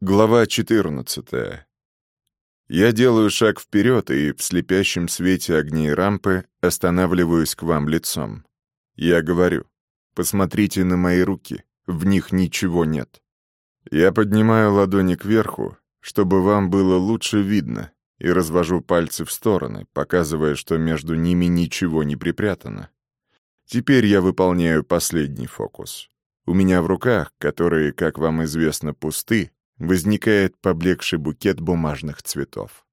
Глава 14. Я делаю шаг вперед и в слепящем свете огней рампы останавливаюсь к вам лицом. Я говорю, посмотрите на мои руки, в них ничего нет. Я поднимаю ладони кверху, чтобы вам было лучше видно, и развожу пальцы в стороны, показывая, что между ними ничего не припрятано. Теперь я выполняю последний фокус. У меня в руках, которые, как вам известно, пусты, возникает поблекший букет бумажных цветов.